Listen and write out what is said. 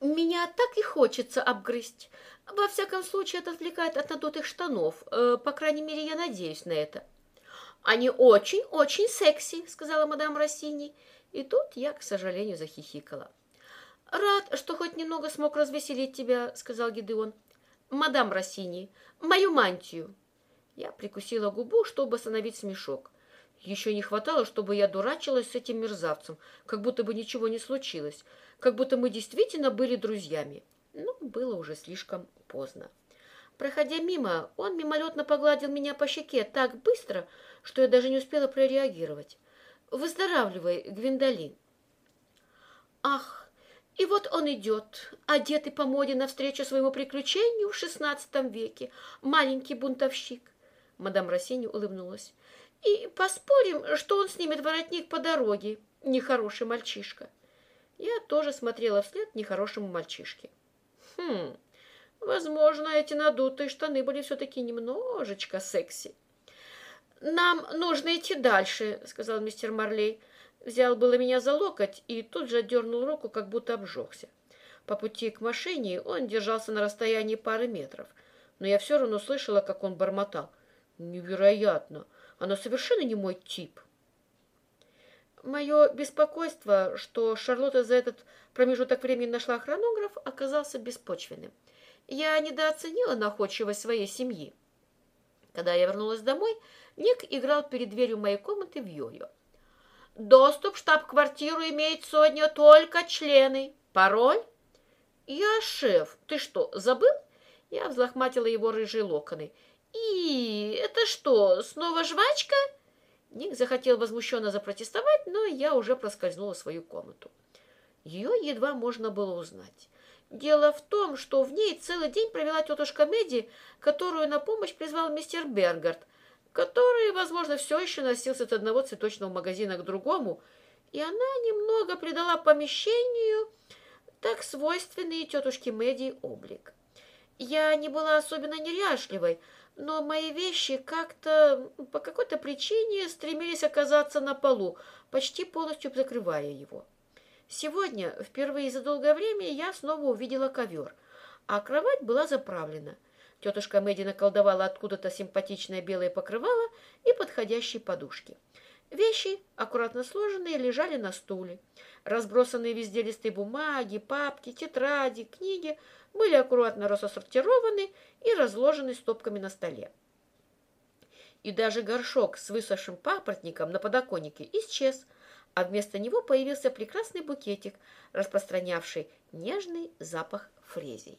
Меня так и хочется обгрызть. Во всяком случае, это отвлекает от надутых штанов. Э, по крайней мере, я надеюсь на это. Они очень-очень секси, сказала мадам Рассини. И тут я, к сожалению, захихикала. Рад, что хоть немного смог развеселить тебя, сказал Гидеон. Мадам Рассини, мою мантию. Я прикусила губу, чтобы остановить смешок. Еще не хватало, чтобы я дурачилась с этим мерзавцем, как будто бы ничего не случилось, как будто мы действительно были друзьями. Но было уже слишком поздно. Проходя мимо, он мимолетно погладил меня по щеке так быстро, что я даже не успела прореагировать. «Выздоравливай, Гвиндолин!» «Ах, и вот он идет, одетый по моде навстречу своему приключению в шестнадцатом веке, маленький бунтовщик!» Мадам Рассини улыбнулась. И поспорим, что он снимет воротник по дороге, нехороший мальчишка. Я тоже смотрела вслед нехорошему мальчишке. Хм, возможно, эти надутые штаны были все-таки немножечко секси. «Нам нужно идти дальше», — сказал мистер Марлей. Взял было меня за локоть и тут же отдернул руку, как будто обжегся. По пути к машине он держался на расстоянии пары метров, но я все равно слышала, как он бормотал. «Невероятно! Она совершенно не мой тип. Мое беспокойство, что Шарлотта за этот промежуток времени нашла хронограф, оказался беспочвенным. Я недооценила находчивость своей семьи. Когда я вернулась домой, Ник играл перед дверью моей комнаты в йо-йо. Доступ в штаб-квартиру имеет сегодня только члены. Пароль? Я шеф. Ты что, забыл? Я взлохматила его рыжие локоны. «И это что, снова жвачка?» Ник захотел возмущенно запротестовать, но я уже проскользнула в свою комнату. Ее едва можно было узнать. Дело в том, что в ней целый день провела тетушка Меди, которую на помощь призвал мистер Бергард, который, возможно, все еще носился от одного цветочного магазина к другому, и она немного придала помещению так свойственный тетушке Меди облик. Я не была особенно неряшливой, но мои вещи как-то по какой-то причине стремились оказаться на полу, почти полностью закрывая его. Сегодня, впервые за долгое время, я снова увидела ковер, а кровать была заправлена. Тетушка Мэдди наколдовала откуда-то симпатичное белое покрывало и подходящие подушки. Вещи, аккуратно сложенные, лежали на стуле. Разбросанные везде листы бумаги, папки, тетради, книги были аккуратно рассортированы и разложены стопками на столе. И даже горшок с высохшим папоротником на подоконнике исчез, а вместо него появился прекрасный букетик, распространявший нежный запах фрезий.